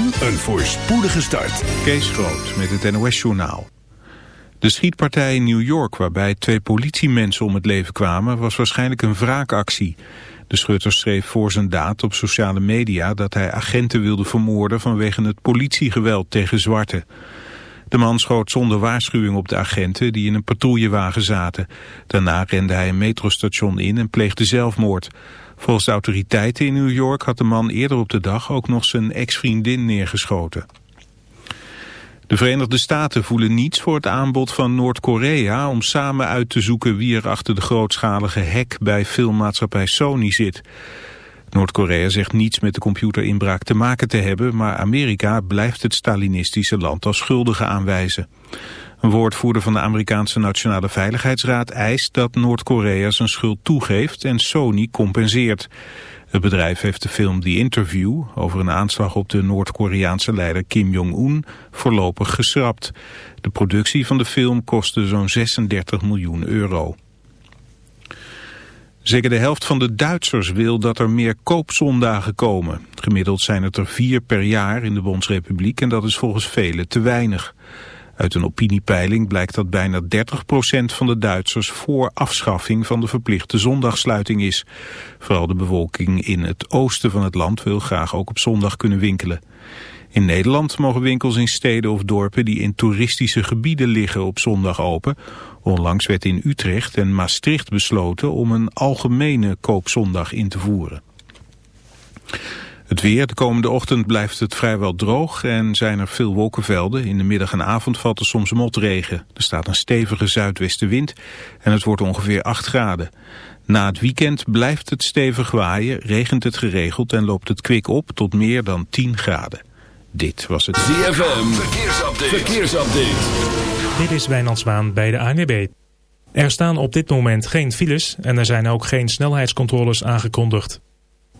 en een voorspoedige start. Kees Groot met het NOS-journaal. De schietpartij in New York waarbij twee politiemensen om het leven kwamen... was waarschijnlijk een wraakactie. De schutter schreef voor zijn daad op sociale media... dat hij agenten wilde vermoorden vanwege het politiegeweld tegen zwarten. De man schoot zonder waarschuwing op de agenten die in een patrouillewagen zaten. Daarna rende hij een metrostation in en pleegde zelfmoord. Volgens de autoriteiten in New York had de man eerder op de dag ook nog zijn ex-vriendin neergeschoten. De Verenigde Staten voelen niets voor het aanbod van Noord-Korea om samen uit te zoeken wie er achter de grootschalige hack bij filmmaatschappij Sony zit. Noord-Korea zegt niets met de computerinbraak te maken te hebben, maar Amerika blijft het Stalinistische land als schuldige aanwijzen. Een woordvoerder van de Amerikaanse Nationale Veiligheidsraad eist dat Noord-Korea zijn schuld toegeeft en Sony compenseert. Het bedrijf heeft de film The Interview over een aanslag op de Noord-Koreaanse leider Kim Jong-un voorlopig geschrapt. De productie van de film kostte zo'n 36 miljoen euro. Zeker de helft van de Duitsers wil dat er meer koopzondagen komen. Gemiddeld zijn het er vier per jaar in de Bondsrepubliek en dat is volgens velen te weinig. Uit een opiniepeiling blijkt dat bijna 30% van de Duitsers voor afschaffing van de verplichte zondagsluiting is. Vooral de bevolking in het oosten van het land wil graag ook op zondag kunnen winkelen. In Nederland mogen winkels in steden of dorpen die in toeristische gebieden liggen op zondag open. Onlangs werd in Utrecht en Maastricht besloten om een algemene koopzondag in te voeren. Het weer, de komende ochtend blijft het vrijwel droog en zijn er veel wolkenvelden. In de middag en avond valt er soms motregen. Er staat een stevige zuidwestenwind en het wordt ongeveer 8 graden. Na het weekend blijft het stevig waaien, regent het geregeld en loopt het kwik op tot meer dan 10 graden. Dit was het ZFM Verkeersupdate. Verkeersupdate. Dit is Wijnand bij de ANWB. Er staan op dit moment geen files en er zijn ook geen snelheidscontroles aangekondigd.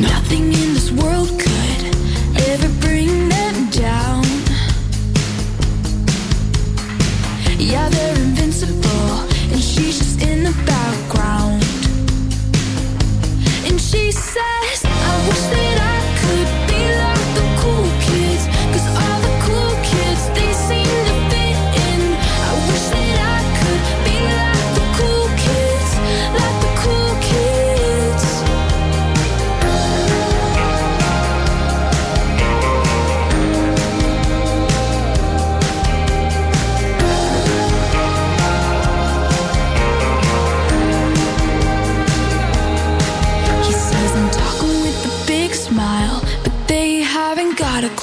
Nothing in this world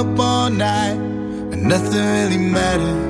Up all night, and nothing really matters.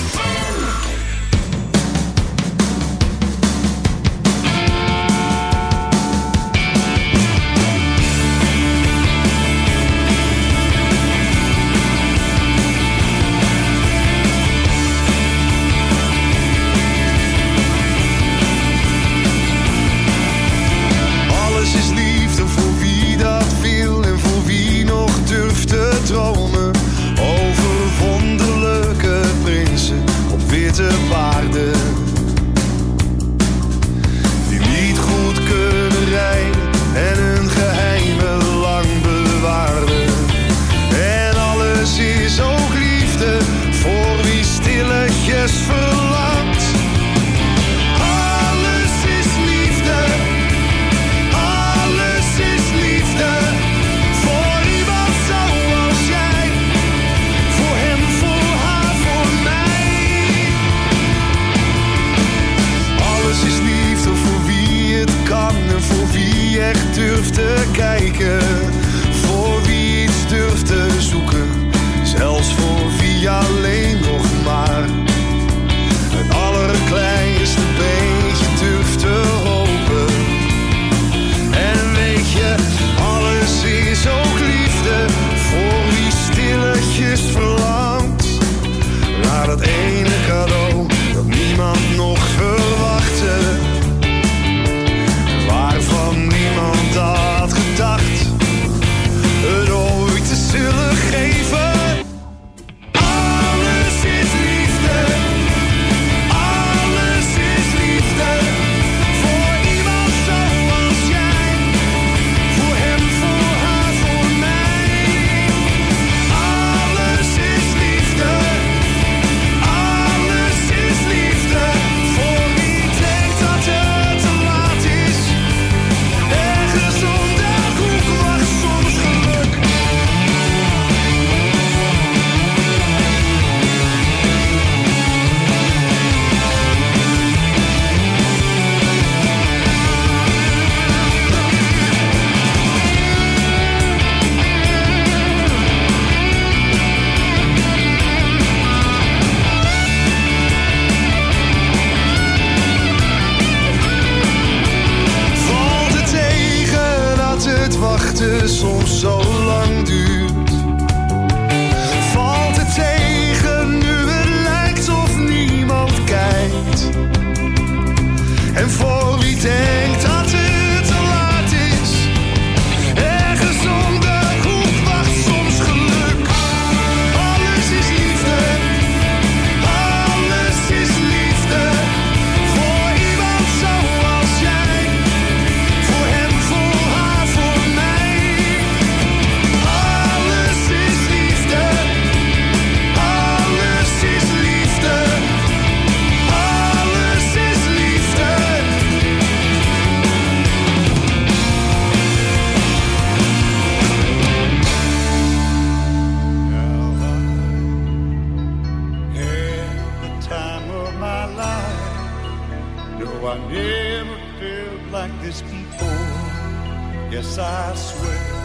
Yes, I swear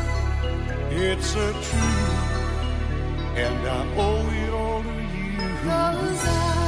it's a truth, and I owe it all to you.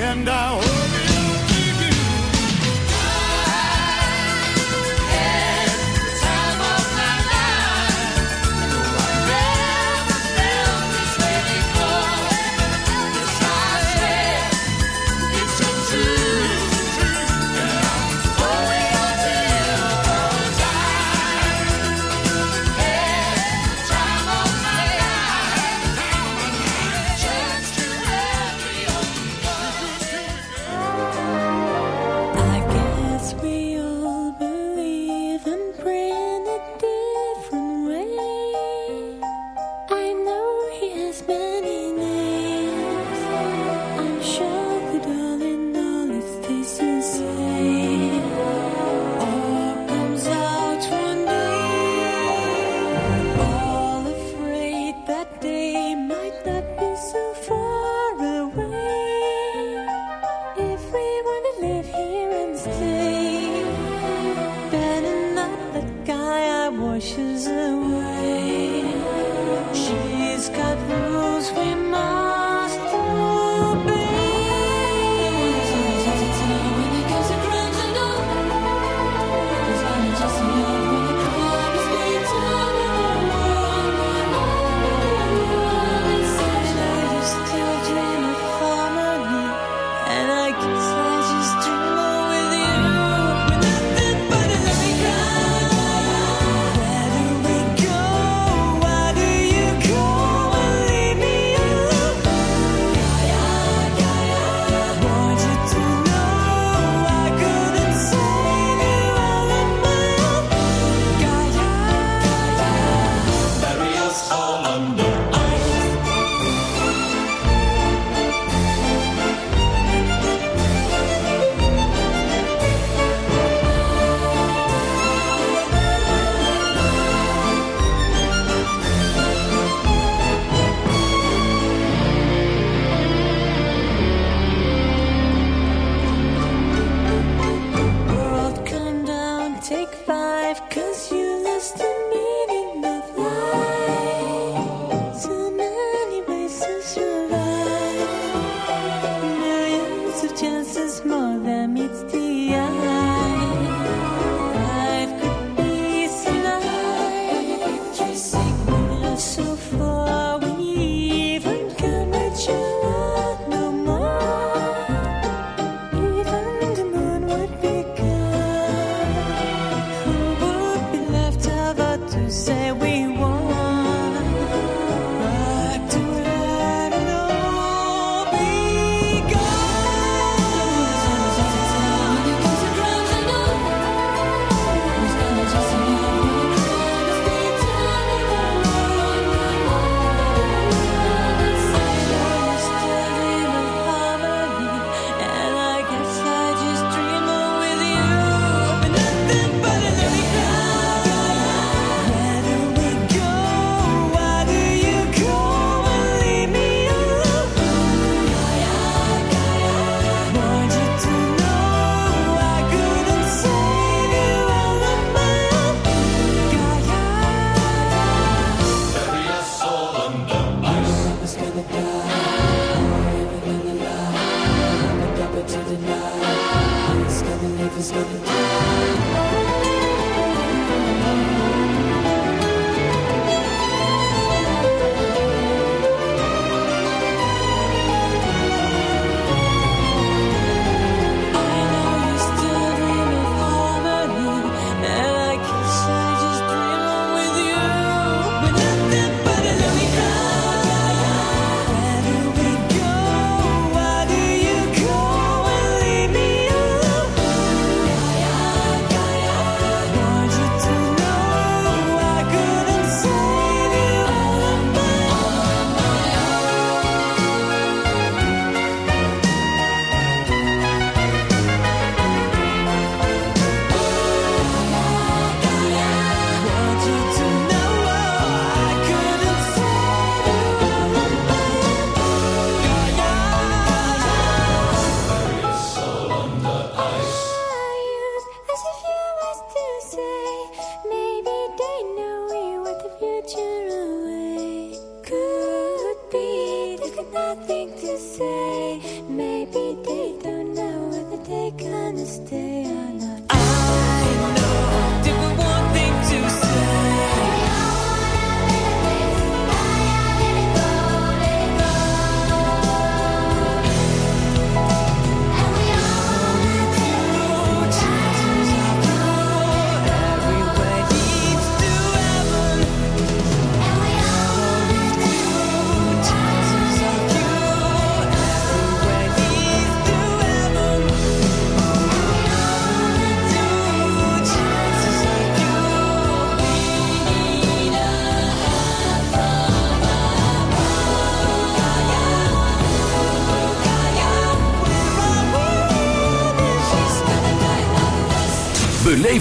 And I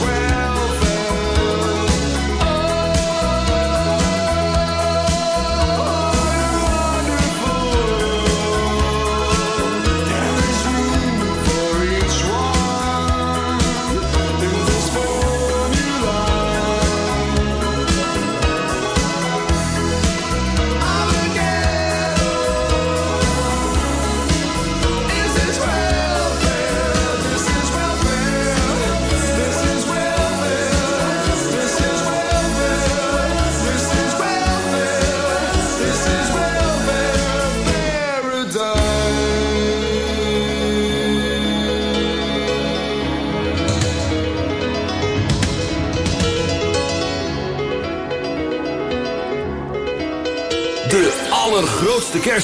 where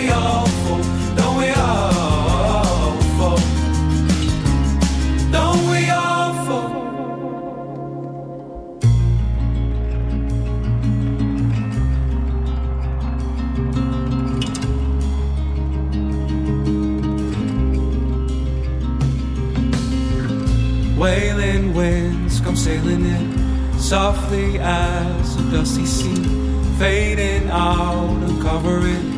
we all fall? Don't we all fall? Don't we all fall? Wailing winds come sailing in, softly as a dusty sea, fading out, uncovering